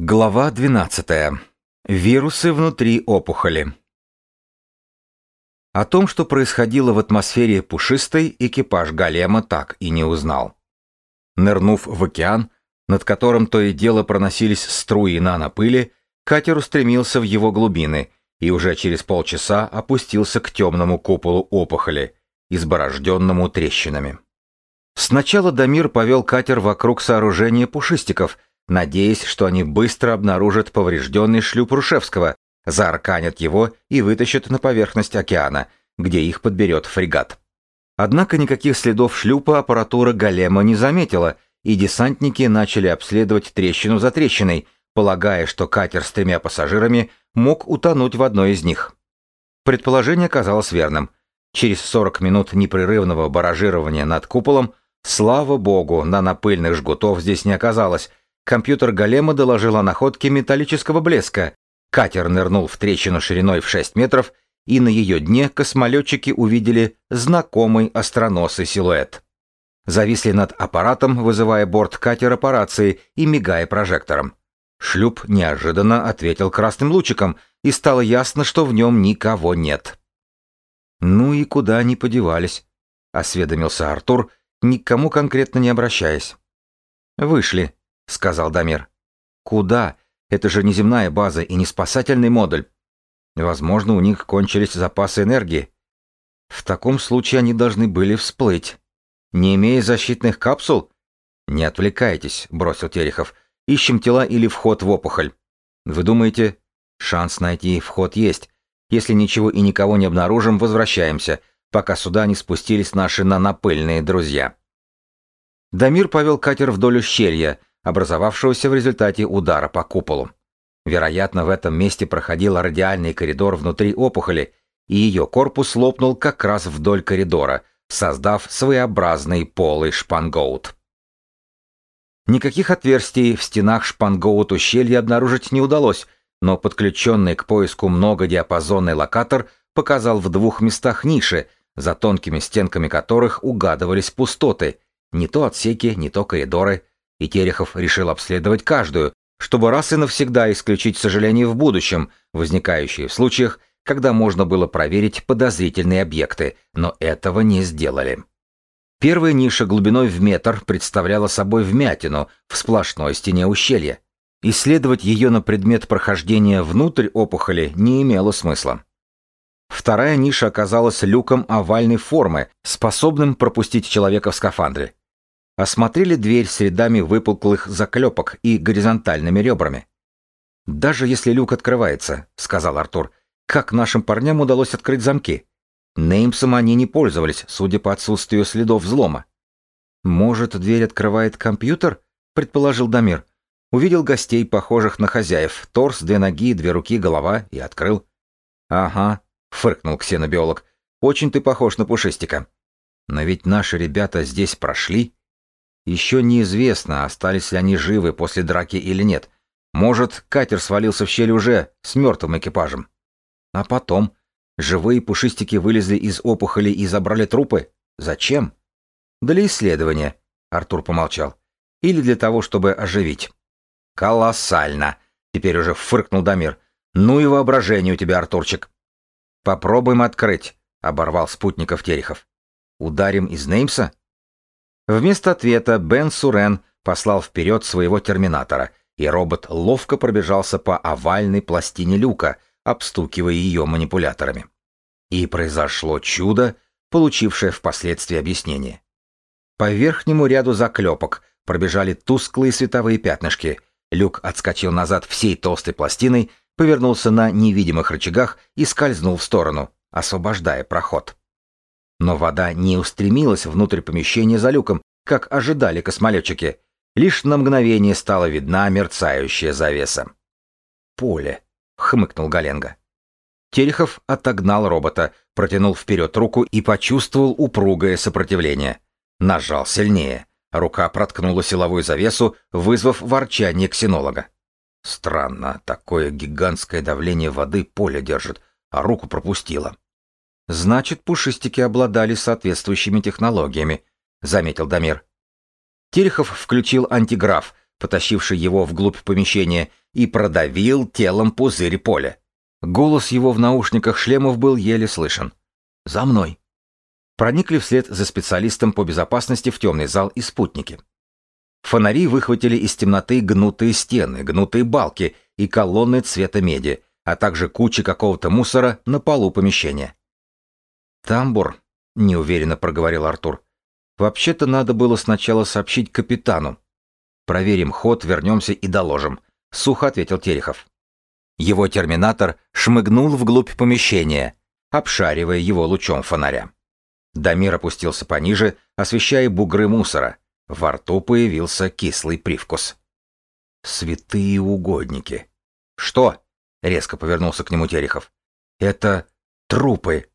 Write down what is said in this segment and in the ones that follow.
Глава 12. Вирусы внутри опухоли. О том, что происходило в атмосфере пушистой, экипаж Галема так и не узнал. Нырнув в океан, над которым то и дело проносились струи нанопыли, катер устремился в его глубины и уже через полчаса опустился к темному куполу опухоли, изборожденному трещинами. Сначала Дамир повел катер вокруг сооружения пушистиков – надеясь, что они быстро обнаружат поврежденный шлюп Рушевского, заарканят его и вытащат на поверхность океана, где их подберет фрегат. Однако никаких следов шлюпа аппаратура Голема не заметила, и десантники начали обследовать трещину за трещиной, полагая, что катер с тремя пассажирами мог утонуть в одной из них. Предположение оказалось верным. Через 40 минут непрерывного баражирования над куполом, слава богу, нанопыльных жгутов здесь не оказалось, Компьютер Голема доложил о находке металлического блеска. Катер нырнул в трещину шириной в 6 метров, и на ее дне космолетчики увидели знакомый остроносый силуэт. Зависли над аппаратом, вызывая борт катера по рации и мигая прожектором. Шлюп неожиданно ответил красным лучиком, и стало ясно, что в нем никого нет. «Ну и куда они подевались?» — осведомился Артур, никому конкретно не обращаясь. «Вышли», — сказал Дамир. «Куда? Это же не земная база и не спасательный модуль. Возможно, у них кончились запасы энергии. В таком случае они должны были всплыть. Не имея защитных капсул? Не отвлекайтесь, бросил Терехов. Ищем тела или вход в опухоль. Вы думаете, шанс найти вход есть. Если ничего и никого не обнаружим, возвращаемся, пока сюда не спустились наши нанопыльные друзья. Дамир повел катер вдоль ущелья, образовавшегося в результате удара по куполу. Вероятно, в этом месте проходил радиальный коридор внутри опухоли, и ее корпус лопнул как раз вдоль коридора, создав своеобразный полый шпангоут. Никаких отверстий в стенах шпангоут ущелья обнаружить не удалось, но подключенный к поиску многодиапазонный локатор показал в двух местах ниши, за тонкими стенками которых угадывались пустоты, не то отсеки, не то коридоры, и Терехов решил обследовать каждую, чтобы раз и навсегда исключить сожаление в будущем, возникающие в случаях, когда можно было проверить подозрительные объекты, но этого не сделали. Первая ниша глубиной в метр представляла собой вмятину в сплошной стене ущелья. Исследовать ее на предмет прохождения внутрь опухоли не имело смысла. Вторая ниша оказалась люком овальной формы, способным пропустить человека в скафандре. Осмотрели дверь с рядами выпуклых заклепок и горизонтальными ребрами. «Даже если люк открывается», — сказал Артур, — «как нашим парням удалось открыть замки? Неймсом они не пользовались, судя по отсутствию следов взлома». «Может, дверь открывает компьютер?» — предположил Дамир. Увидел гостей, похожих на хозяев, торс, две ноги, две руки, голова, и открыл. «Ага», — фыркнул ксенобиолог, — «очень ты похож на пушистика». «Но ведь наши ребята здесь прошли», еще неизвестно, остались ли они живы после драки или нет. Может, катер свалился в щель уже с мертвым экипажем. А потом живые пушистики вылезли из опухоли и забрали трупы? Зачем? Для исследования, Артур помолчал. Или для того, чтобы оживить. Колоссально, теперь уже фыркнул Дамир. Ну и воображение у тебя, Артурчик. Попробуем открыть, оборвал спутников Терехов. Ударим из Неймса? Вместо ответа Бен Сурен послал вперед своего терминатора, и робот ловко пробежался по овальной пластине люка, обстукивая ее манипуляторами. И произошло чудо, получившее впоследствии объяснение. По верхнему ряду заклепок пробежали тусклые световые пятнышки. Люк отскочил назад всей толстой пластиной, повернулся на невидимых рычагах и скользнул в сторону, освобождая проход. Но вода не устремилась внутрь помещения за люком, как ожидали космолетчики. Лишь на мгновение стала видна мерцающая завеса. «Поле», — хмыкнул Галенга. Терехов отогнал робота, протянул вперед руку и почувствовал упругое сопротивление. Нажал сильнее. Рука проткнула силовую завесу, вызвав ворчание ксенолога. Странно, такое гигантское давление воды поле держит, а руку пропустила. Значит, пушистики обладали соответствующими технологиями, заметил Дамир. Терехов включил антиграф, потащивший его вглубь помещения, и продавил телом пузырь поля. Голос его в наушниках шлемов был еле слышен. «За мной!» Проникли вслед за специалистом по безопасности в темный зал и спутники. Фонари выхватили из темноты гнутые стены, гнутые балки и колонны цвета меди, а также кучи какого-то мусора на полу помещения. «Тамбур», — неуверенно проговорил Артур. «Вообще-то надо было сначала сообщить капитану. Проверим ход, вернемся и доложим», — сухо ответил Терехов. Его терминатор шмыгнул вглубь помещения, обшаривая его лучом фонаря. Дамир опустился пониже, освещая бугры мусора. Во рту появился кислый привкус. «Святые угодники!» «Что?» — резко повернулся к нему Терехов. «Это трупы!»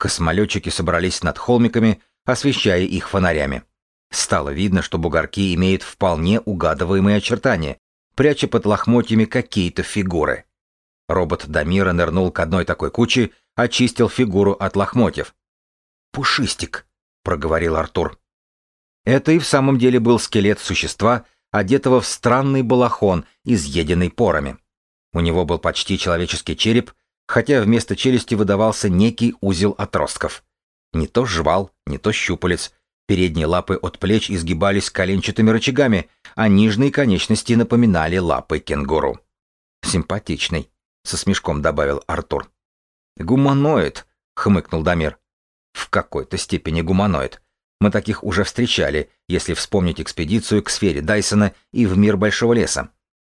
Космолетчики собрались над холмиками, освещая их фонарями. Стало видно, что бугорки имеют вполне угадываемые очертания, пряча под лохмотьями какие-то фигуры. Робот Дамира нырнул к одной такой куче, очистил фигуру от лохмотьев. «Пушистик», — проговорил Артур. Это и в самом деле был скелет существа, одетого в странный балахон, изъеденный порами. У него был почти человеческий череп, хотя вместо челюсти выдавался некий узел отростков. Не то жвал, не то щупалец. Передние лапы от плеч изгибались коленчатыми рычагами, а нижние конечности напоминали лапы кенгуру. «Симпатичный», — со смешком добавил Артур. «Гуманоид», — хмыкнул Дамир. «В какой-то степени гуманоид. Мы таких уже встречали, если вспомнить экспедицию к сфере Дайсона и в мир Большого леса.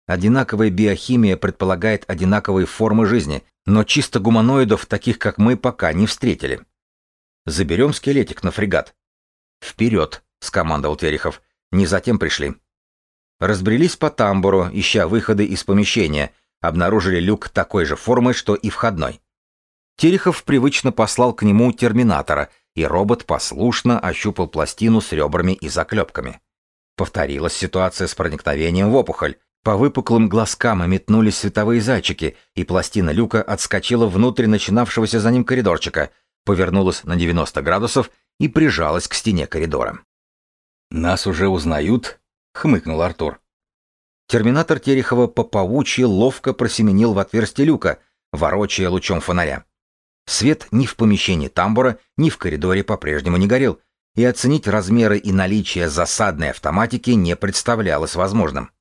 Одинаковая биохимия предполагает одинаковые формы жизни, но чисто гуманоидов, таких как мы, пока не встретили. Заберем скелетик на фрегат. Вперед, скомандовал Терехов. Не затем пришли. Разбрелись по тамбуру, ища выходы из помещения, обнаружили люк такой же формы, что и входной. Терехов привычно послал к нему терминатора, и робот послушно ощупал пластину с ребрами и заклепками. Повторилась ситуация с проникновением в опухоль, по выпуклым глазкам метнулись световые зайчики, и пластина люка отскочила внутрь начинавшегося за ним коридорчика, повернулась на 90 градусов и прижалась к стене коридора. «Нас уже узнают?» — хмыкнул Артур. Терминатор Терехова по паучьи ловко просеменил в отверстие люка, ворочая лучом фонаря. Свет ни в помещении тамбура, ни в коридоре по-прежнему не горел, и оценить размеры и наличие засадной автоматики не представлялось возможным.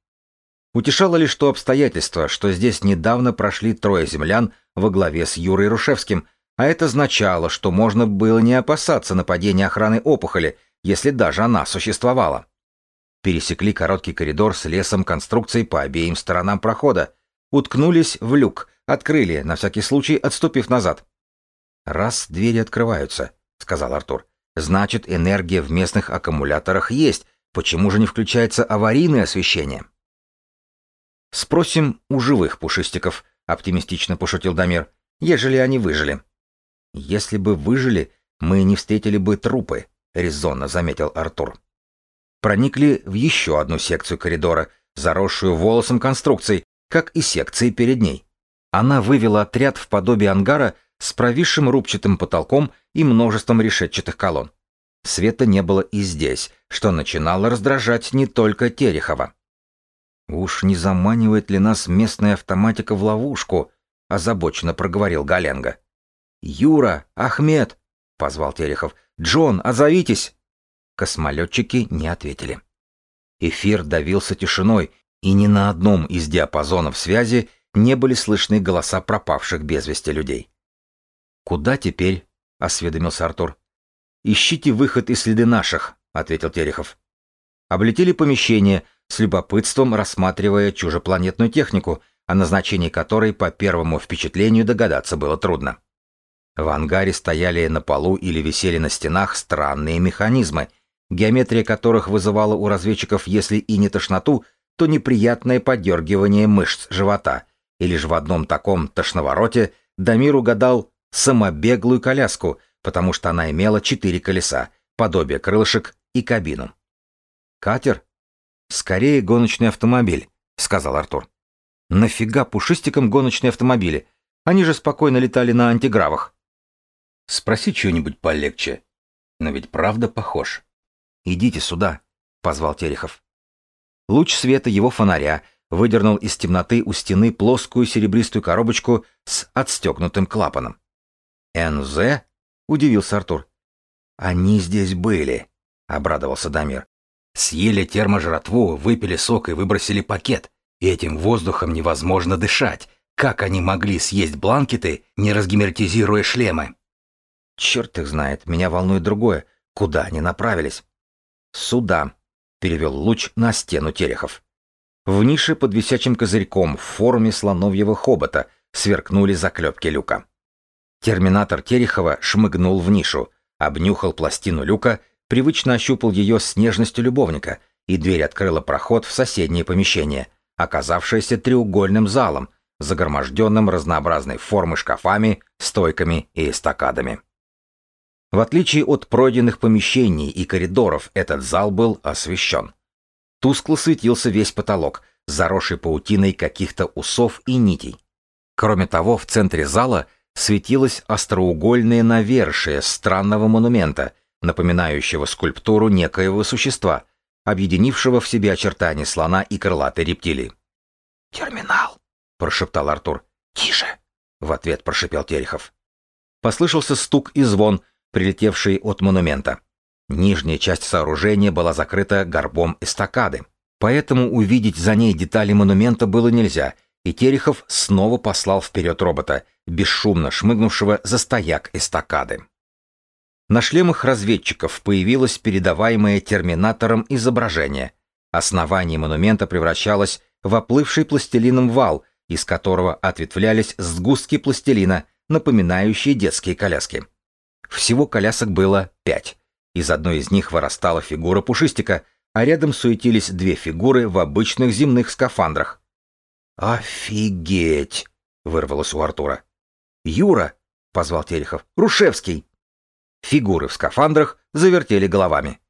Утешало лишь то обстоятельство, что здесь недавно прошли трое землян во главе с Юрой Рушевским, а это означало, что можно было не опасаться нападения охраны опухоли, если даже она существовала. Пересекли короткий коридор с лесом конструкций по обеим сторонам прохода, уткнулись в люк, открыли, на всякий случай отступив назад. «Раз двери открываются», — сказал Артур, — «значит, энергия в местных аккумуляторах есть, почему же не включается аварийное освещение?» «Спросим у живых пушистиков», — оптимистично пошутил Дамир, — «ежели они выжили». «Если бы выжили, мы не встретили бы трупы», — резонно заметил Артур. Проникли в еще одну секцию коридора, заросшую волосом конструкцией, как и секции перед ней. Она вывела отряд в подобие ангара с провисшим рубчатым потолком и множеством решетчатых колонн. Света не было и здесь, что начинало раздражать не только Терехова. «Уж не заманивает ли нас местная автоматика в ловушку?» — озабоченно проговорил Галенга. «Юра! Ахмед!» — позвал Терехов. «Джон, отзовитесь!» Космолетчики не ответили. Эфир давился тишиной, и ни на одном из диапазонов связи не были слышны голоса пропавших без вести людей. «Куда теперь?» — осведомился Артур. «Ищите выход из следы наших», — ответил Терехов. Облетели помещение, с любопытством рассматривая чужепланетную технику, о назначении которой по первому впечатлению догадаться было трудно. В ангаре стояли на полу или висели на стенах странные механизмы, геометрия которых вызывала у разведчиков, если и не тошноту, то неприятное подергивание мышц живота, и лишь в одном таком тошновороте Дамир угадал самобеглую коляску, потому что она имела четыре колеса, подобие крылышек и кабину. «Катер?» «Скорее гоночный автомобиль», — сказал Артур. «Нафига пушистикам гоночные автомобили? Они же спокойно летали на антигравах». «Спроси что-нибудь полегче. Но ведь правда похож». «Идите сюда», — позвал Терехов. Луч света его фонаря выдернул из темноты у стены плоскую серебристую коробочку с отстегнутым клапаном. «НЗ?» — удивился Артур. «Они здесь были», — обрадовался Дамир. «Съели терможратву, выпили сок и выбросили пакет. И этим воздухом невозможно дышать. Как они могли съесть бланкеты, не разгерметизируя шлемы?» «Черт их знает, меня волнует другое. Куда они направились?» «Сюда», — перевел луч на стену Терехов. В нише под висячим козырьком в форме слоновьего хобота сверкнули заклепки люка. Терминатор Терехова шмыгнул в нишу, обнюхал пластину люка, привычно ощупал ее с нежностью любовника, и дверь открыла проход в соседнее помещение, оказавшееся треугольным залом, загроможденным разнообразной формы шкафами, стойками и эстакадами. В отличие от пройденных помещений и коридоров, этот зал был освещен. Тускло светился весь потолок, заросший паутиной каких-то усов и нитей. Кроме того, в центре зала светилось остроугольное навершие странного монумента, напоминающего скульптуру некоего существа, объединившего в себе очертания слона и крылатой рептилии. «Терминал!» — прошептал Артур. «Тише!» — в ответ прошепел Терехов. Послышался стук и звон, прилетевший от монумента. Нижняя часть сооружения была закрыта горбом эстакады, поэтому увидеть за ней детали монумента было нельзя, и Терехов снова послал вперед робота, бесшумно шмыгнувшего за стояк эстакады. На шлемах разведчиков появилось передаваемое терминатором изображение. Основание монумента превращалось в оплывший пластилином вал, из которого ответвлялись сгустки пластилина, напоминающие детские коляски. Всего колясок было пять. Из одной из них вырастала фигура пушистика, а рядом суетились две фигуры в обычных земных скафандрах. «Офигеть!» — вырвалось у Артура. «Юра!» — позвал Терехов. «Рушевский!» Фигуры в скафандрах завертели головами.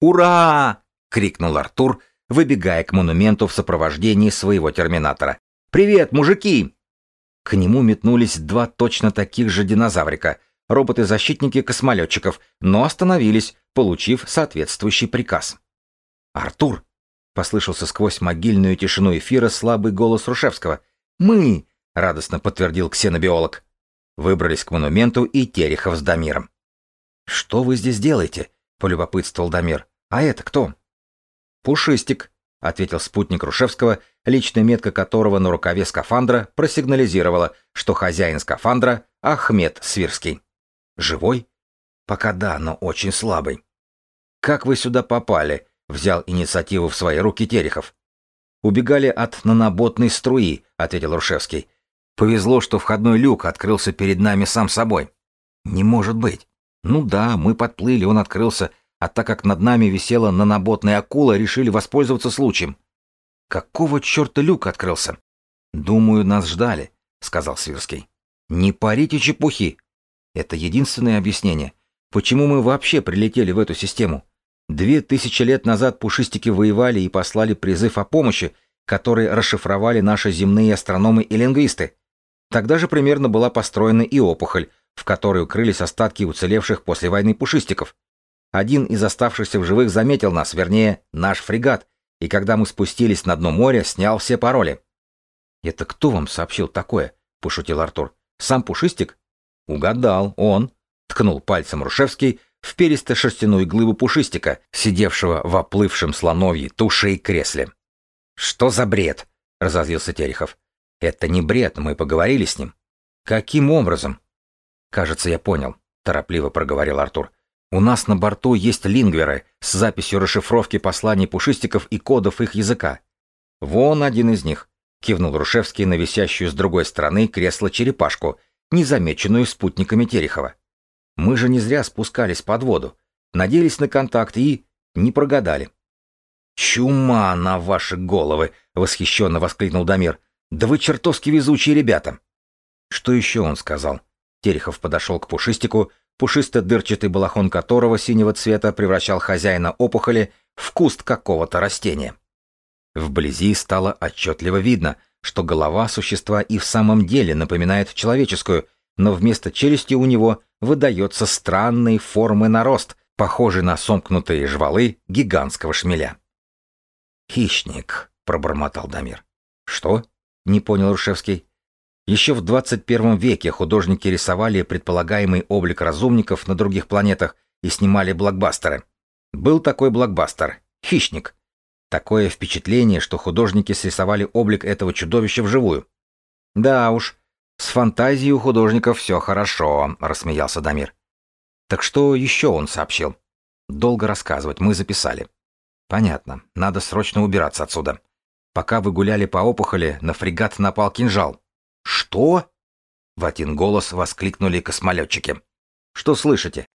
«Ура!» — крикнул Артур, выбегая к монументу в сопровождении своего терминатора. «Привет, мужики!» К нему метнулись два точно таких же динозаврика, роботы-защитники космолетчиков, но остановились, получив соответствующий приказ. «Артур!» — послышался сквозь могильную тишину эфира слабый голос Рушевского. «Мы!» — радостно подтвердил ксенобиолог. Выбрались к монументу и Терехов с Дамиром. «Что вы здесь делаете?» — полюбопытствовал Дамир. «А это кто?» «Пушистик», — ответил спутник Рушевского, личная метка которого на рукаве скафандра просигнализировала, что хозяин скафандра — Ахмед Свирский. Живой? Пока да, но очень слабый. Как вы сюда попали? Взял инициативу в свои руки Терехов. Убегали от наноботной струи, ответил Рушевский. Повезло, что входной люк открылся перед нами сам собой. Не может быть. Ну да, мы подплыли, он открылся, а так как над нами висела наноботная акула, решили воспользоваться случаем. Какого черта люк открылся? Думаю, нас ждали, сказал Свирский. Не парите чепухи, это единственное объяснение. Почему мы вообще прилетели в эту систему? Две тысячи лет назад пушистики воевали и послали призыв о помощи, который расшифровали наши земные астрономы и лингвисты. Тогда же примерно была построена и опухоль, в которой укрылись остатки уцелевших после войны пушистиков. Один из оставшихся в живых заметил нас, вернее, наш фрегат, и когда мы спустились на дно моря, снял все пароли. «Это кто вам сообщил такое?» – пошутил Артур. «Сам Пушистик?» «Угадал, он», — ткнул пальцем Рушевский в перисто-шерстяную глыбу пушистика, сидевшего в оплывшем слоновье туше и кресле. «Что за бред?» — разозлился Терехов. «Это не бред, мы поговорили с ним». «Каким образом?» «Кажется, я понял», — торопливо проговорил Артур. «У нас на борту есть лингверы с записью расшифровки посланий пушистиков и кодов их языка. Вон один из них», — кивнул Рушевский на висящую с другой стороны кресло-черепашку — незамеченную спутниками Терехова. Мы же не зря спускались под воду, надеялись на контакт и не прогадали. «Чума на ваши головы!» — восхищенно воскликнул Дамир. «Да вы чертовски везучие ребята!» Что еще он сказал? Терехов подошел к Пушистику, пушисто-дырчатый балахон которого синего цвета превращал хозяина опухоли в куст какого-то растения. Вблизи стало отчетливо видно, что голова существа и в самом деле напоминает человеческую, но вместо челюсти у него выдается странной формы нарост, похожий на сомкнутые жвалы гигантского шмеля. Хищник, пробормотал Дамир. Что? Не понял Рушевский. Еще в 21 веке художники рисовали предполагаемый облик разумников на других планетах и снимали блокбастеры. Был такой блокбастер «Хищник». Такое впечатление, что художники срисовали облик этого чудовища вживую. Да уж, с фантазией у художников все хорошо, рассмеялся Дамир. Так что еще он сообщил? Долго рассказывать, мы записали. Понятно, надо срочно убираться отсюда. Пока вы гуляли по опухоли, на фрегат напал кинжал. Что? В один голос воскликнули космолетчики. Что слышите?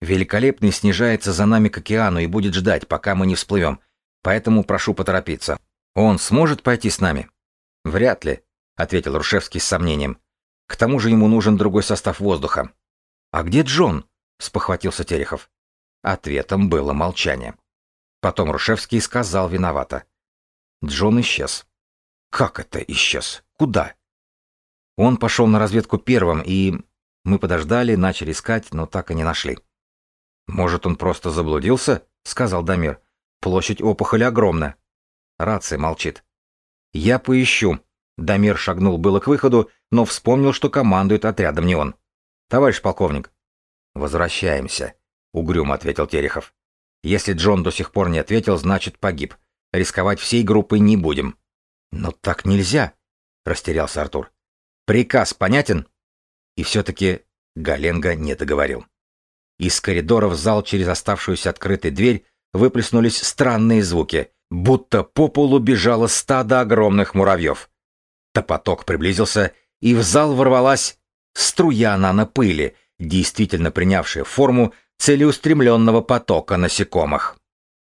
Великолепный снижается за нами к океану и будет ждать, пока мы не всплывем. Поэтому прошу поторопиться. Он сможет пойти с нами? Вряд ли, ответил Рушевский с сомнением. К тому же ему нужен другой состав воздуха. А где Джон? спохватился Терехов. Ответом было молчание. Потом Рушевский сказал виновато. Джон исчез. Как это исчез? Куда? Он пошел на разведку первым, и... Мы подождали, начали искать, но так и не нашли. «Может, он просто заблудился?» — сказал Дамир. «Площадь опухоли огромна». Рация молчит. «Я поищу». Дамир шагнул было к выходу, но вспомнил, что командует отрядом не он. «Товарищ полковник». «Возвращаемся», — угрюмо ответил Терехов. Если Джон до сих пор не ответил, значит погиб. Рисковать всей группой не будем. Но так нельзя, растерялся Артур. Приказ понятен? И все-таки Галенга не договорил. Из коридора в зал через оставшуюся открытой дверь выплеснулись странные звуки, будто по полу бежало стадо огромных муравьев. Топоток приблизился, и в зал ворвалась струя нано-пыли, действительно принявшая форму целеустремленного потока насекомых.